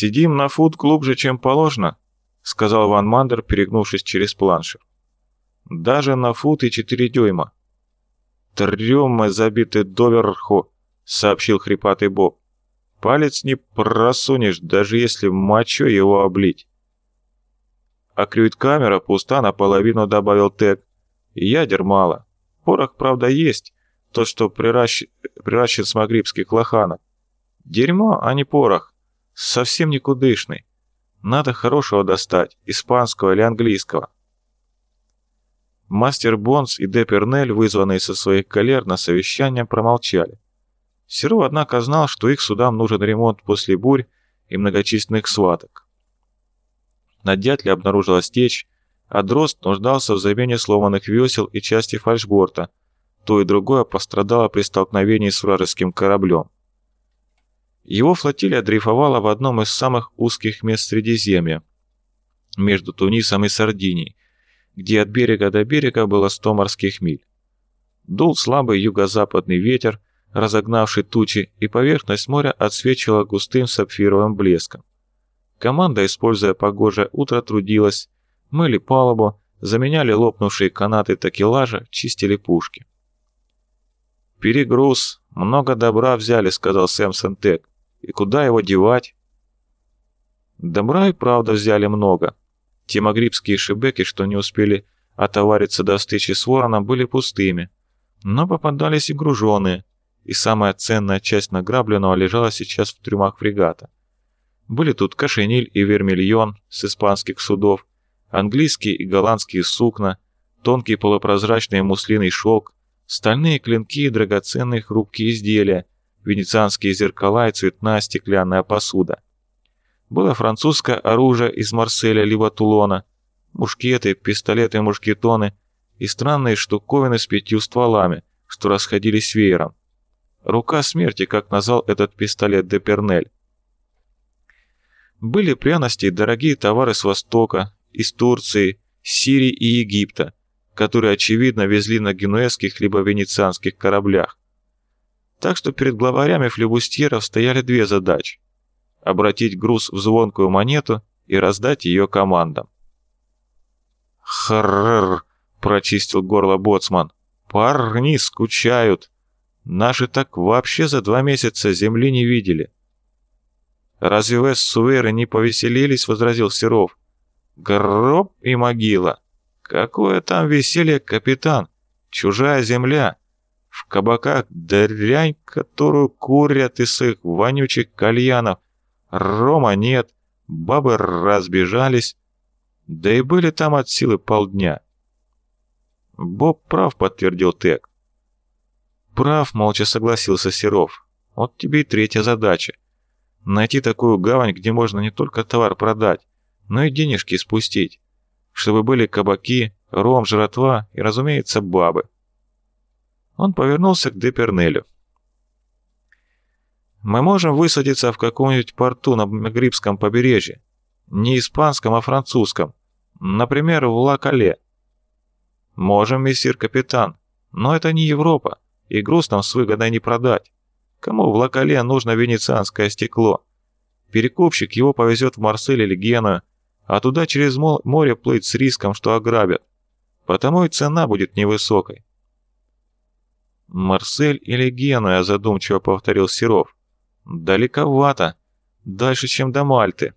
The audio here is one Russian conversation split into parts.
«Сидим на фут глубже, чем положено», — сказал Ван Мандер, перегнувшись через планшер. «Даже на фут и четыре дюйма». «Трем мы забиты доверху», — сообщил хрипатый Боб. «Палец не просунешь, даже если мочой его облить». А крюит-камера пуста наполовину, добавил Тек. Ядер мало. Порох, правда, есть. То, что приращ... приращен с магрибских лоханок. Дерьмо, а не порох. Совсем никудышный. Надо хорошего достать, испанского или английского. Мастер Бонс и Депернель, вызванные со своих галер на совещание, промолчали. Серов, однако, знал, что их судам нужен ремонт после бурь и многочисленных сваток. На дятле обнаружилась течь, а дрозд нуждался в замене сломанных весел и части фальшборта. То и другое пострадало при столкновении с вражеским кораблем. Его флотилия дрейфовала в одном из самых узких мест Средиземья, между Тунисом и Сардинией, где от берега до берега было 100 морских миль. Дул слабый юго-западный ветер, разогнавший тучи, и поверхность моря отсвечивала густым сапфировым блеском. Команда, используя погожее утро, трудилась, мыли палубу, заменяли лопнувшие канаты такелажа, чистили пушки. «Перегруз, много добра взяли», — сказал Сэмсон Тек. «И куда его девать?» Добра и правда взяли много. Те магрибские шибеки, что не успели отовариться до встречи с вороном, были пустыми. Но попадались и груженные, и самая ценная часть награбленного лежала сейчас в трюмах фрегата. Были тут кошениль и вермильон с испанских судов, английские и голландские сукна, тонкий полупрозрачный муслиный шелк, стальные клинки и драгоценные хрупкие изделия, венецианские зеркала и цветная стеклянная посуда. Было французское оружие из Марселя либо Тулона, мушкеты, пистолеты-мушкетоны и странные штуковины с пятью стволами, что расходились веером. Рука смерти, как назвал этот пистолет Депернель. Были пряности и дорогие товары с Востока, из Турции, Сирии и Египта, которые, очевидно, везли на генуэзских либо венецианских кораблях. Так что перед главарями флебустьеров стояли две задачи – обратить груз в звонкую монету и раздать ее командам. «Хрррр!» – прочистил горло боцман. «Парни скучают! Наши так вообще за два месяца земли не видели!» «Разве Вест-Суэры не повеселились?» — возразил Серов. «Гроб и могила. Какое там веселье, капитан! Чужая земля! В кабаках дрянь, которую курят из их вонючих кальянов. Рома нет, бабы разбежались. Да и были там от силы полдня». «Боб прав», — подтвердил Тек. «Прав», — молча согласился Серов. «Вот тебе и третья задача. Найти такую гавань, где можно не только товар продать, но и денежки спустить. Чтобы были кабаки, ром, жратва и, разумеется, бабы. Он повернулся к Депернелю. «Мы можем высадиться в каком-нибудь порту на Магрибском побережье. Не испанском, а французском. Например, в Ла-Кале». «Можем, мессир капитан. Но это не Европа, и груз нам с выгодой не продать. Кому в Локале нужно венецианское стекло? Перекупщик его повезет в Марсель или Геную, а туда через море плыть с риском, что ограбят. Потому и цена будет невысокой. «Марсель или Генуя», — задумчиво повторил Серов. «Далековато. Дальше, чем до Мальты».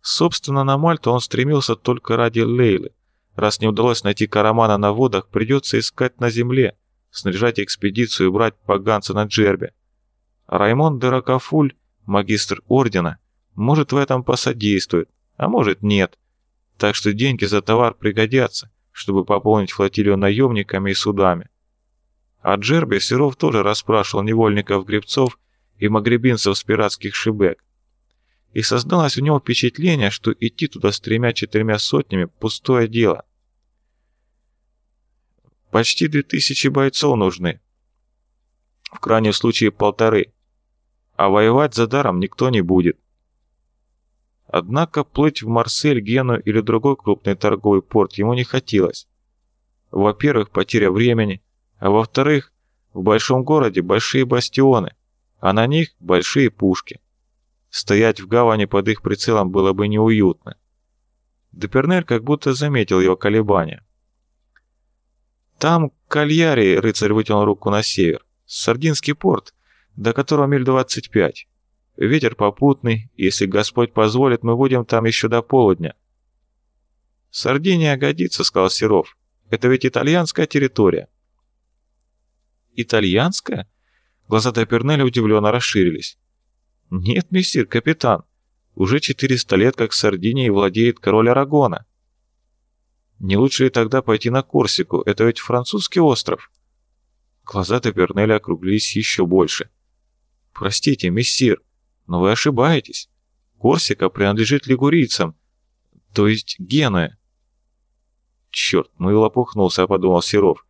Собственно, на Мальту он стремился только ради Лейлы. Раз не удалось найти Карамана на водах, придется искать на земле снаряжать экспедицию и брать поганца на Джербе. Раймон де Рокафуль, магистр ордена, может в этом посодействует, а может нет. Так что деньги за товар пригодятся, чтобы пополнить флотилию наемниками и судами. А Джербе Серов тоже расспрашивал невольников-гребцов и магребинцев с пиратских шибек. И создалось у него впечатление, что идти туда с тремя-четырьмя сотнями – пустое дело – Почти две тысячи бойцов нужны. В крайнем случае полторы. А воевать за даром никто не будет. Однако плыть в Марсель, Гену или другой крупный торговый порт ему не хотелось. Во-первых, потеря времени, а во-вторых, в большом городе большие бастионы, а на них большие пушки. Стоять в гавани под их прицелом было бы неуютно. Депернель как будто заметил его колебания. «Там Кальяри», — рыцарь вытянул руку на север, — «Сардинский порт, до которого миль 25. Ветер попутный, если Господь позволит, мы будем там еще до полудня». «Сардиния годится», — сказал Серов. «Это ведь итальянская территория». «Итальянская?» Глаза Депернеля удивленно расширились. «Нет, мессир, капитан. Уже 400 лет как Сардинией владеет король Арагона. Не лучше ли тогда пойти на Корсику? Это ведь французский остров. Глаза Тапернеля округлились еще больше. Простите, мессир, но вы ошибаетесь. Корсика принадлежит лигурийцам, то есть Генуя. Черт, ну и лопухнулся, подумал Серов.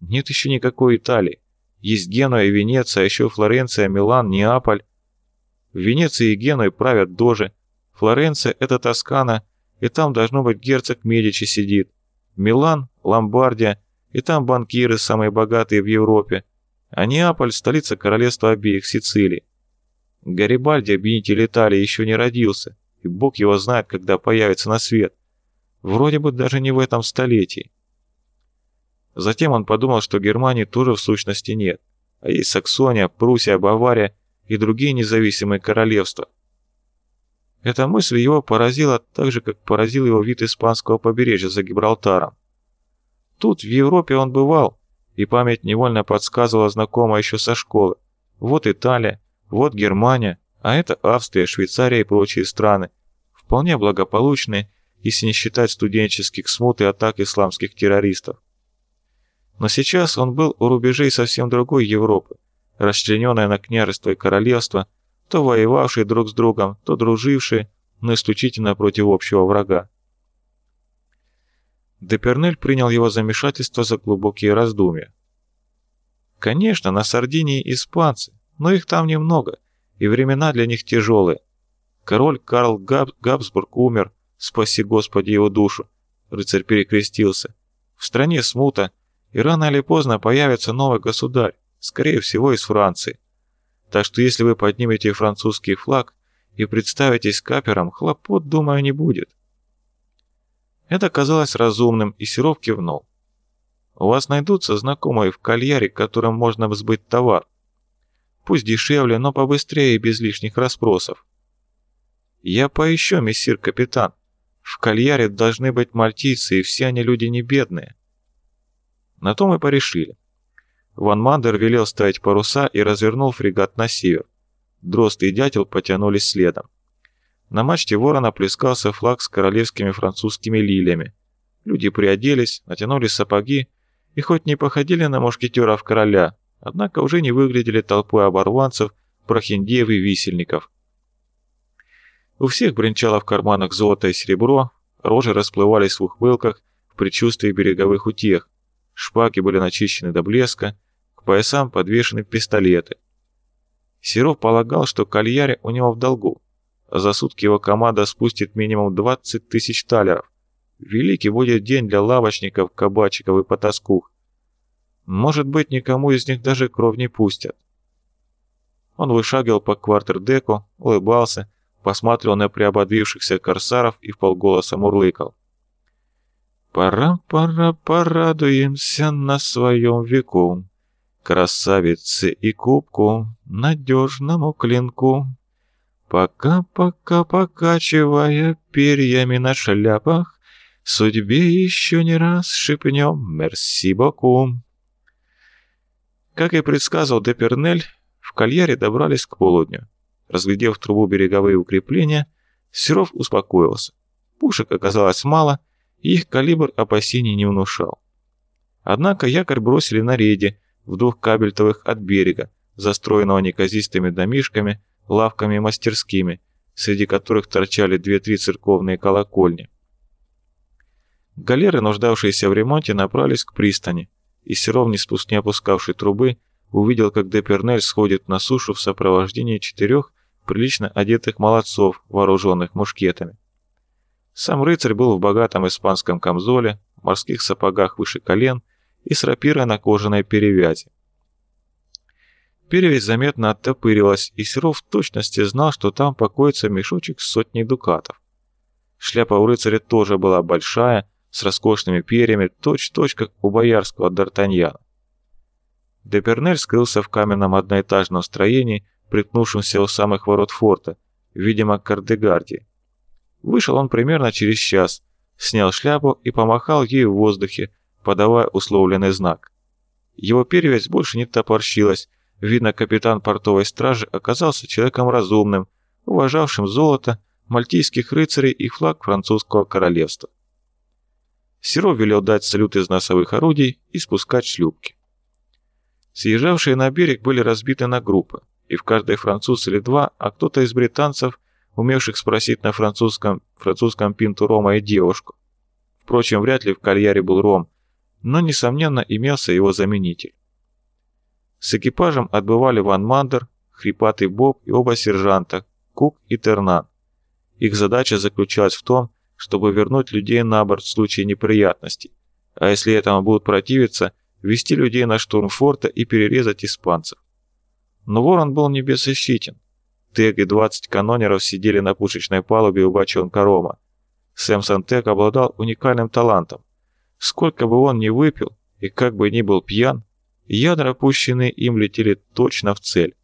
Нет еще никакой Италии. Есть Генуя и Венеция, а еще Флоренция, Милан, Неаполь. В Венеции и Генуе правят дожи. Флоренция — это Тоскана, и там должно быть герцог Медичи сидит. Милан, Ломбардия, и там банкиры самые богатые в Европе. А Неаполь — столица королевства обеих Сицилий. Гарибальди, обвинитель Италии, еще не родился, и бог его знает, когда появится на свет. Вроде бы даже не в этом столетии. Затем он подумал, что Германии тоже в сущности нет, а есть Саксония, Пруссия, Бавария и другие независимые королевства. Эта мысль его поразила так же, как поразил его вид испанского побережья за Гибралтаром. Тут, в Европе, он бывал, и память невольно подсказывала знакомая еще со школы. Вот Италия, вот Германия, а это Австрия, Швейцария и прочие страны, вполне благополучные, если не считать студенческих смут и атак исламских террористов. Но сейчас он был у рубежей совсем другой Европы, расчлененная на княжество и королевство, то воевавшие друг с другом, то дружившие, но исключительно против общего врага. Депернель принял его замешательство за глубокие раздумья. Конечно, на Сардинии испанцы, но их там немного, и времена для них тяжелые. Король Карл Габ Габсбург умер, спаси Господи его душу. Рыцарь перекрестился. В стране смута, и рано или поздно появится новый государь скорее всего из Франции. Так что если вы поднимете французский флаг и представитесь капером, хлопот, думаю, не будет. Это казалось разумным, и Серов кивнул. У вас найдутся знакомые в кальяре, которым можно сбыть товар. Пусть дешевле, но побыстрее и без лишних расспросов. Я поищу, мессир капитан. В кальяре должны быть мальтийцы, и все они люди не бедные. На то мы порешили. Ван Мандер велел ставить паруса и развернул фрегат на север. Дрозд и дятел потянулись следом. На мачте ворона плескался флаг с королевскими французскими лилиями. Люди приоделись, натянули сапоги и хоть не походили на мушкетеров короля, однако уже не выглядели толпой оборванцев, прохиндеев и висельников. У всех бренчало в карманах золото и серебро, рожи расплывались в ухмылках в предчувствии береговых утех, шпаги были начищены до блеска, поясам подвешены пистолеты. Серов полагал, что Кальяре у него в долгу. За сутки его команда спустит минимум 20 тысяч талеров. Великий будет день для лавочников, кабачиков и потаскух. Может быть, никому из них даже кровь не пустят. Он вышагивал по квартердеку, улыбался, посматривал на приободрившихся корсаров и вполголоса мурлыкал. «Пора, пора, порадуемся на своем веку красавице и кубку, надежному клинку. Пока-пока покачивая перьями на шляпах, судьбе еще не раз шепнем «Мерси боку». Как и предсказывал Депернель, в кальяре добрались к полудню. Разглядев трубу береговые укрепления, Серов успокоился. Пушек оказалось мало, их калибр опасений не внушал. Однако якорь бросили на рейде, в двух кабельтовых от берега, застроенного неказистыми домишками, лавками и мастерскими, среди которых торчали две-три церковные колокольни. Галеры, нуждавшиеся в ремонте, направились к пристани, и Серов, не спуск не опускавший трубы, увидел, как Депернель сходит на сушу в сопровождении четырех прилично одетых молодцов, вооруженных мушкетами. Сам рыцарь был в богатом испанском камзоле, морских сапогах выше колен и с рапирой на кожаной перевязи. Перевесь заметно оттопырилась, и Серов в точности знал, что там покоится мешочек с сотней дукатов. Шляпа у рыцаря тоже была большая, с роскошными перьями, точь-точь, как у боярского Д'Артаньяна. Депернель скрылся в каменном одноэтажном строении, приткнувшемся у самых ворот форта, видимо, к Кардегардии. Вышел он примерно через час, снял шляпу и помахал ею в воздухе, подавая условленный знак. Его перевязь больше не топорщилась, видно, капитан портовой стражи оказался человеком разумным, уважавшим золото, мальтийских рыцарей и флаг французского королевства. Серов велел дать салют из носовых орудий и спускать шлюпки. Съезжавшие на берег были разбиты на группы, и в каждой француз или два, а кто-то из британцев, умевших спросить на французском, французском пинту рома и девушку. Впрочем, вряд ли в кальяре был ром, но, несомненно, имелся его заменитель. С экипажем отбывали Ван Мандер, Хрипатый Боб и оба сержанта, Кук и Тернан. Их задача заключалась в том, чтобы вернуть людей на борт в случае неприятностей, а если этому будут противиться, вести людей на штурм форта и перерезать испанцев. Но Ворон был не беззащитен. Тег и 20 канонеров сидели на пушечной палубе у бочонка Рома. Тег обладал уникальным талантом. Сколько бы он ни выпил, и как бы ни был пьян, ядра, пущенные им, летели точно в цель.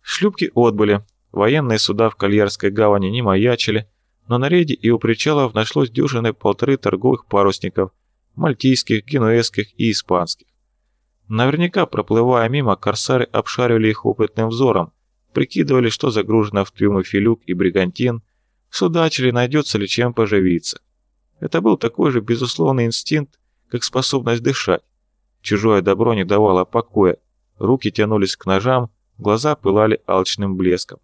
Шлюпки отбыли, Военные суда в Кальярской гавани не маячили, но на рейде и у причалов нашлось дюжины полторы торговых парусников, мальтийских, генуэзских и испанских. Наверняка, проплывая мимо, корсары обшаривали их опытным взором, прикидывали, что загружено в трюмы филюк и бригантин, судачили, найдется ли чем поживиться. Это был такой же безусловный инстинкт, как способность дышать. Чужое добро не давало покоя, руки тянулись к ножам, глаза пылали алчным блеском.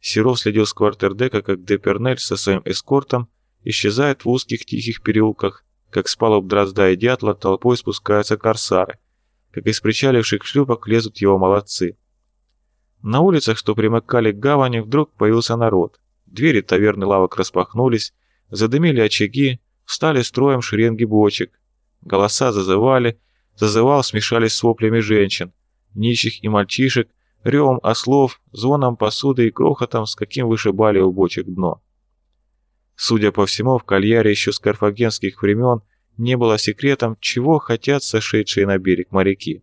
Серов следил с квартердека, как Депернель со своим эскортом исчезает в узких тихих переулках, как с палуб Дрозда и Дятла толпой спускаются корсары, как из причаливших шлюпок лезут его молодцы. На улицах, что примыкали к гавани, вдруг появился народ. Двери таверны лавок распахнулись, задымили очаги, встали строем шеренги бочек. Голоса зазывали, зазывал смешались с воплями женщин, нищих и мальчишек, ревом ослов, звоном посуды и крохотом, с каким вышибали у бочек дно. Судя по всему, в кальяре еще с карфагенских времен не было секретом, чего хотят сошедшие на берег моряки.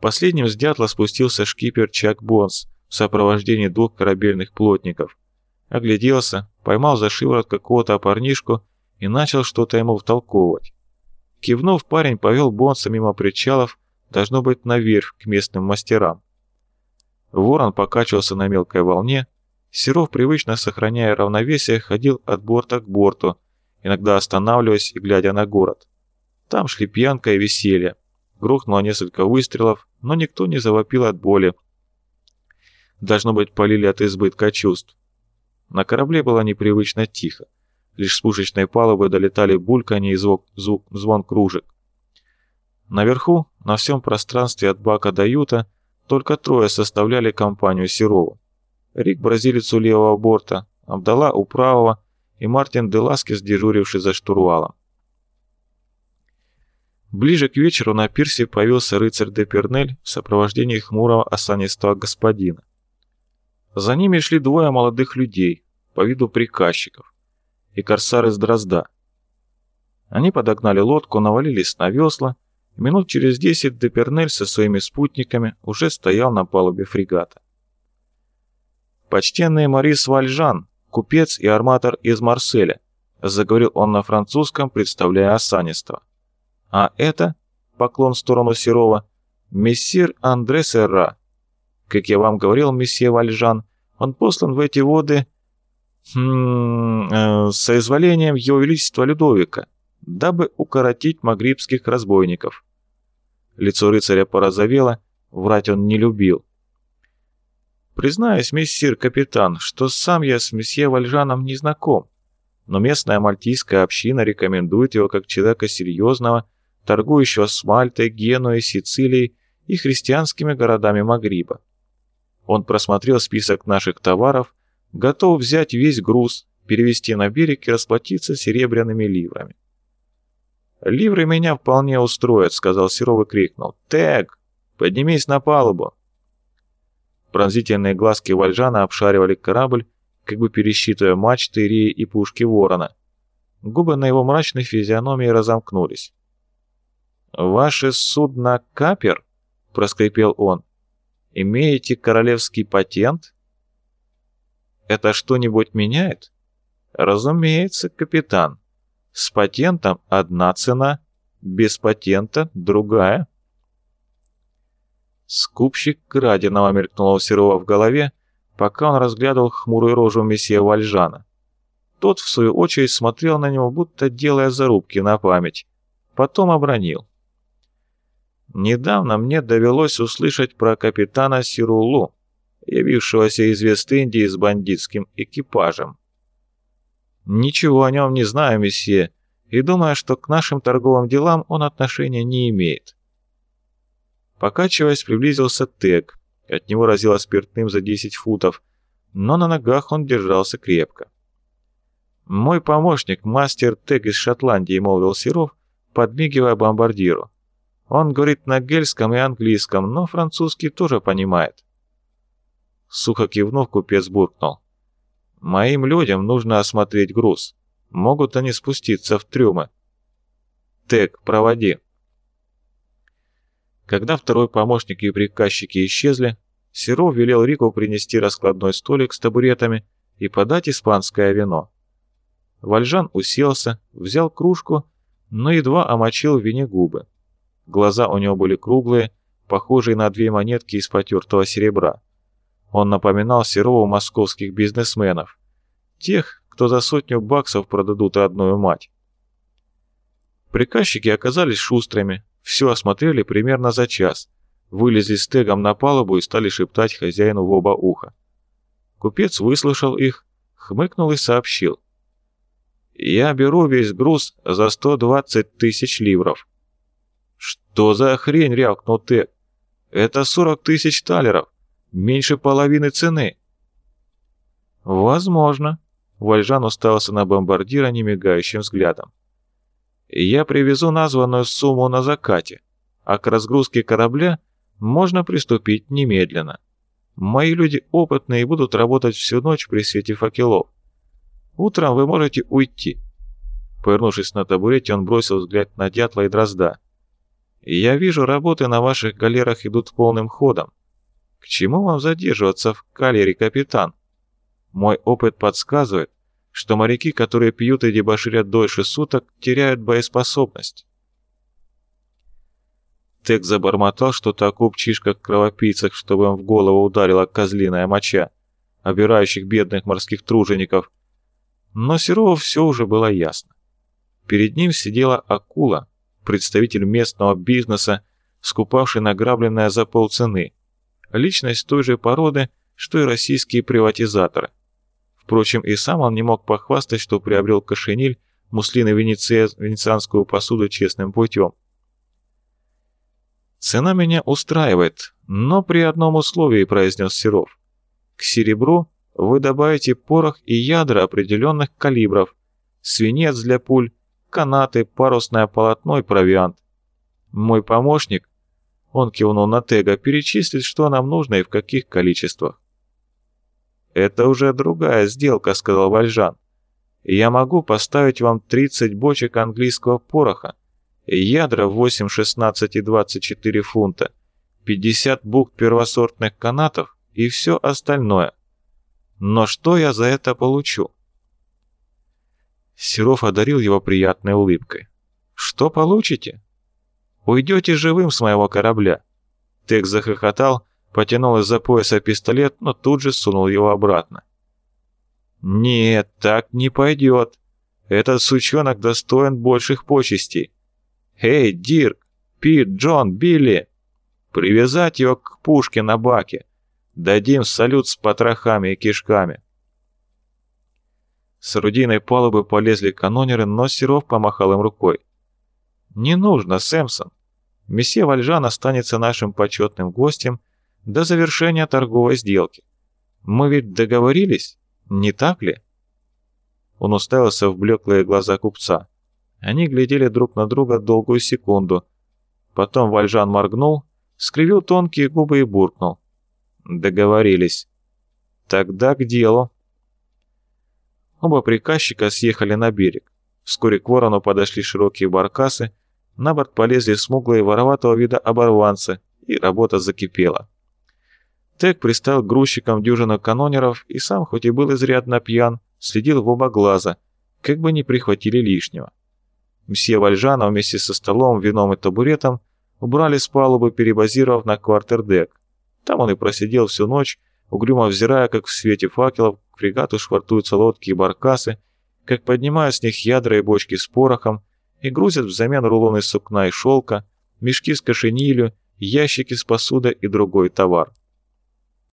Последним с дятла спустился шкипер Чак Бонс в сопровождении двух корабельных плотников. Огляделся, поймал за шиворот какого-то парнишку и начал что-то ему втолковывать. Кивнув, парень повел Бонса мимо причалов, Должно быть наверх, к местным мастерам. Ворон покачивался на мелкой волне. Серов, привычно сохраняя равновесие, ходил от борта к борту, иногда останавливаясь и глядя на город. Там шли пьянка и веселье. Грохнуло несколько выстрелов, но никто не завопил от боли. Должно быть, полили от избытка чувств. На корабле было непривычно тихо. Лишь с пушечной палубы долетали бульканье и звук, звук, звон кружек. Наверху, на всем пространстве от бака до юта, только трое составляли компанию Серова. Рик, бразилец у левого борта, Абдала у правого и Мартин Деласкес, дежуривший за штурвалом. Ближе к вечеру на пирсе появился рыцарь де Пернель в сопровождении хмурого осанистого господина. За ними шли двое молодых людей, по виду приказчиков, и корсар из Дрозда. Они подогнали лодку, навалились на весла Минут через десять Депернель со своими спутниками уже стоял на палубе фрегата. «Почтенный Марис Вальжан, купец и арматор из Марселя», заговорил он на французском, представляя осанистого. «А это, поклон в сторону Серова, мессир Андре Серра. Как я вам говорил, месье Вальжан, он послан в эти воды хм, э, соизволением Его Величества Людовика, дабы укоротить магрибских разбойников. Лицо рыцаря порозовело, врать он не любил. «Признаюсь, мессир капитан, что сам я с месье Вальжаном не знаком, но местная мальтийская община рекомендует его как человека серьезного, торгующего с Мальтой, Генуей, Сицилией и христианскими городами Магриба. Он просмотрел список наших товаров, готов взять весь груз, перевести на берег и расплатиться серебряными ливрами. «Ливры меня вполне устроят», — сказал Серов и крикнул. «Тег, поднимись на палубу!» Пронзительные глазки Вальжана обшаривали корабль, как бы пересчитывая мачты, реи и пушки ворона. Губы на его мрачной физиономии разомкнулись. «Ваше судно Капер?» — проскрипел он. «Имеете королевский патент?» «Это что-нибудь меняет?» «Разумеется, капитан. С патентом одна цена, без патента другая». Скупщик краденого мелькнуло у Серова в голове, пока он разглядывал хмурую рожу месье Вальжана. Тот, в свою очередь, смотрел на него, будто делая зарубки на память. Потом обронил. Недавно мне довелось услышать про капитана Сирулу, явившегося из Вест-Индии с бандитским экипажем. Ничего о нем не знаю, месье, и думаю, что к нашим торговым делам он отношения не имеет. Покачиваясь, приблизился Тег. От него разило спиртным за 10 футов, но на ногах он держался крепко. «Мой помощник, мастер Тег из Шотландии», — молвил Серов, подмигивая бомбардиру. Он говорит на гельском и английском, но французский тоже понимает. Сухо кивнув, купец буркнул. «Моим людям нужно осмотреть груз. Могут они спуститься в трюмы». «Тег, проводи». Когда второй помощник и приказчики исчезли, Серов велел Рику принести раскладной столик с табуретами и подать испанское вино. Вальжан уселся, взял кружку, но едва омочил в вине губы. Глаза у него были круглые, похожие на две монетки из потертого серебра. Он напоминал Серову московских бизнесменов. Тех, кто за сотню баксов продадут родную мать. Приказчики оказались шустрыми, все осмотрели примерно за час, вылезли с тегом на палубу и стали шептать хозяину в оба уха. Купец выслушал их, хмыкнул и сообщил. «Я беру весь груз за 120 тысяч ливров. «Что за хрень?» — рявкнул Тек. «Это сорок тысяч талеров. Меньше половины цены». «Возможно», — Вальжан уставился на бомбардира немигающим взглядом. «Я привезу названную сумму на закате, а к разгрузке корабля можно приступить немедленно. Мои люди опытные и будут работать всю ночь при свете факелов. Утром вы можете уйти». Повернувшись на табурете, он бросил взгляд на дятла и дрозда. Я вижу, работы на ваших галерах идут полным ходом. К чему вам задерживаться в калере, капитан? Мой опыт подсказывает, что моряки, которые пьют и дебоширят дольше суток, теряют боеспособность. Тек забормотал что-то о купчишках-кровопийцах, чтобы им в голову ударила козлиная моча, обирающих бедных морских тружеников. Но Серову все уже было ясно. Перед ним сидела акула, представитель местного бизнеса, скупавший награбленное за полцены. Личность той же породы, что и российские приватизаторы. Впрочем, и сам он не мог похвастать, что приобрел кошениль, муслин и венецианскую посуду честным путем. «Цена меня устраивает, но при одном условии», — произнес Серов. «К серебру вы добавите порох и ядра определенных калибров, свинец для пуль, канаты, парусное полотно и провиант. Мой помощник, он кивнул на Тега, перечислит, что нам нужно и в каких количествах. «Это уже другая сделка», — сказал Вальжан. «Я могу поставить вам 30 бочек английского пороха, ядра 8, 16 и 24 фунта, 50 бухт первосортных канатов и все остальное. Но что я за это получу?» Серов одарил его приятной улыбкой. «Что получите?» «Уйдете живым с моего корабля». Тек захохотал, потянул из-за пояса пистолет, но тут же сунул его обратно. «Нет, так не пойдет. Этот сучонок достоин больших почестей. Эй, Дирк, Пит, Джон, Билли! Привязать его к пушке на баке. Дадим салют с потрохами и кишками». С орудийной палубы полезли канонеры, но Серов помахал им рукой. «Не нужно, Сэмсон. Месье Вальжан останется нашим почетным гостем до завершения торговой сделки. Мы ведь договорились, не так ли?» Он уставился в блеклые глаза купца. Они глядели друг на друга долгую секунду. Потом Вальжан моргнул, скривил тонкие губы и буркнул. «Договорились. Тогда к делу». Оба приказчика съехали на берег. Вскоре к ворону подошли широкие баркасы, на борт полезли смуглые вороватого вида оборванцы, и работа закипела. Тек пристал к грузчикам дюжина канонеров и сам, хоть и был изрядно пьян, следил в оба глаза, как бы не прихватили лишнего. Мсье Вальжана вместе со столом, вином и табуретом убрали с палубы, перебазировав на квартердек. Там он и просидел всю ночь, угрюмо взирая, как в свете факелов к фрегату швартуются лодки и баркасы, как поднимают с них ядра и бочки с порохом и грузят взамен рулоны сукна и шелка, мешки с кошенилью, ящики с посудой и другой товар.